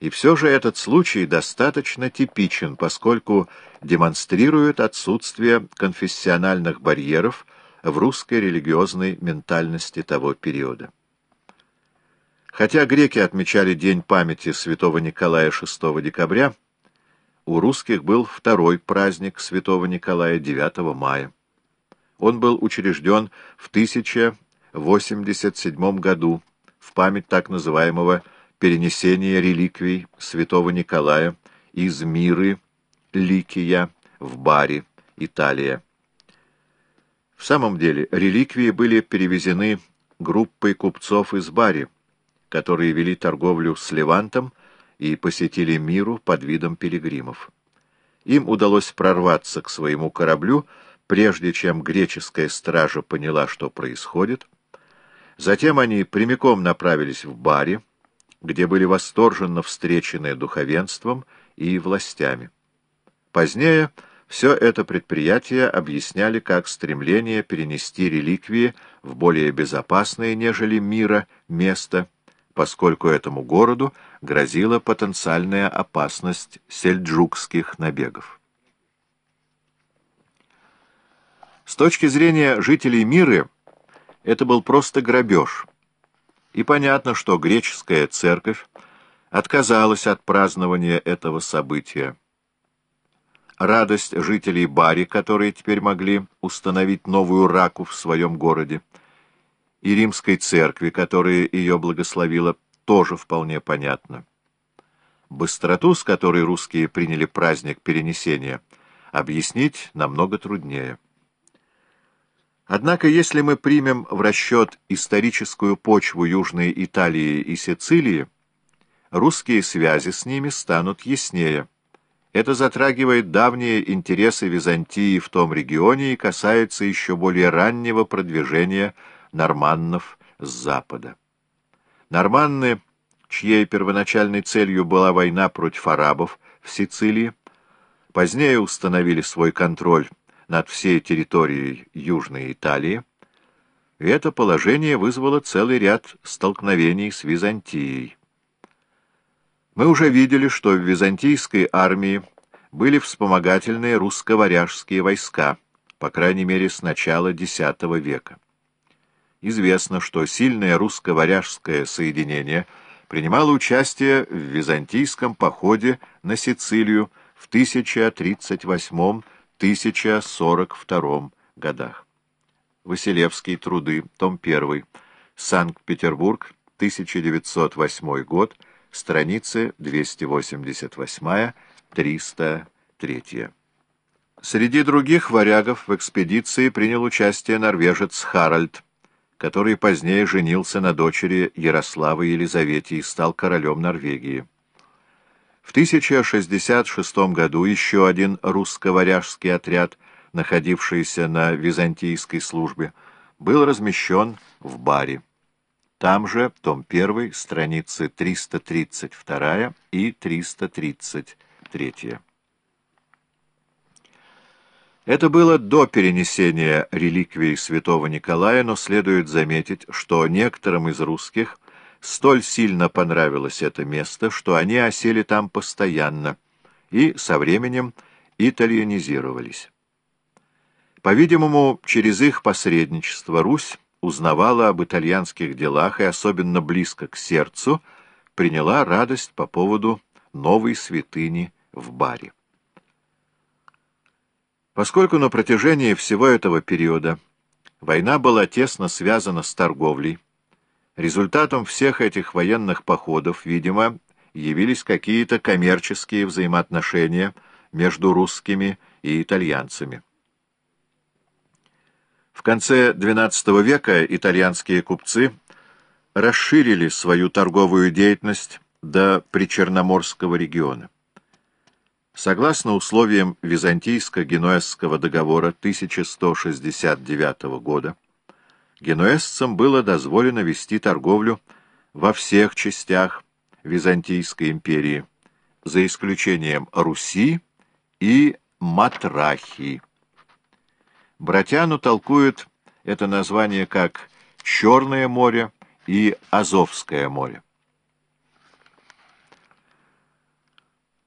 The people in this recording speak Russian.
И все же этот случай достаточно типичен, поскольку демонстрирует отсутствие конфессиональных барьеров в русской религиозной ментальности того периода. Хотя греки отмечали День памяти святого Николая 6 декабря, у русских был второй праздник святого Николая 9 мая. Он был учрежден в 1087 году в память так называемого перенесения реликвий святого Николая из Миры, Ликия, в Бари, Италия. В самом деле, реликвии были перевезены группой купцов из Бари, которые вели торговлю с Левантом и посетили Миру под видом пилигримов. Им удалось прорваться к своему кораблю, прежде чем греческая стража поняла, что происходит. Затем они прямиком направились в Бари, где были восторженно встречены духовенством и властями. Позднее все это предприятие объясняли как стремление перенести реликвии в более безопасное, нежели мира, место, поскольку этому городу грозила потенциальная опасность сельджукских набегов. С точки зрения жителей мира, это был просто грабеж – и понятно, что греческая церковь отказалась от празднования этого события. Радость жителей Бари, которые теперь могли установить новую раку в своем городе, и римской церкви, которая ее благословила, тоже вполне понятна. Быстроту, с которой русские приняли праздник Перенесения, объяснить намного труднее. Однако, если мы примем в расчет историческую почву Южной Италии и Сицилии, русские связи с ними станут яснее. Это затрагивает давние интересы Византии в том регионе и касается еще более раннего продвижения норманнов с запада. Норманны, чьей первоначальной целью была война против арабов в Сицилии, позднее установили свой контроль над всей территорией Южной Италии, это положение вызвало целый ряд столкновений с Византией. Мы уже видели, что в византийской армии были вспомогательные русско-варяжские войска, по крайней мере, с начала X века. Известно, что сильное русско-варяжское соединение принимало участие в византийском походе на Сицилию в 1038 году, 1042 годах. Василевские труды, том 1, Санкт-Петербург, 1908 год, страницы 288-303. Среди других варягов в экспедиции принял участие норвежец Харальд, который позднее женился на дочери Ярослава Елизавете и стал королем Норвегии. В 1066 году еще один русско-варяжский отряд, находившийся на византийской службе, был размещен в Баре. Там же, том 1, страницы 332 и 333. Это было до перенесения реликвий святого Николая, но следует заметить, что некоторым из русских – Столь сильно понравилось это место, что они осели там постоянно и со временем итальянизировались. По-видимому, через их посредничество Русь узнавала об итальянских делах и особенно близко к сердцу приняла радость по поводу новой святыни в Баре. Поскольку на протяжении всего этого периода война была тесно связана с торговлей, Результатом всех этих военных походов, видимо, явились какие-то коммерческие взаимоотношения между русскими и итальянцами. В конце XII века итальянские купцы расширили свою торговую деятельность до Причерноморского региона. Согласно условиям Византийско-Генуэзского договора 1169 года, генуэзцам было дозволено вести торговлю во всех частях Византийской империи, за исключением Руси и Матрахи. Братяну толкуют это название как Черное море и Азовское море.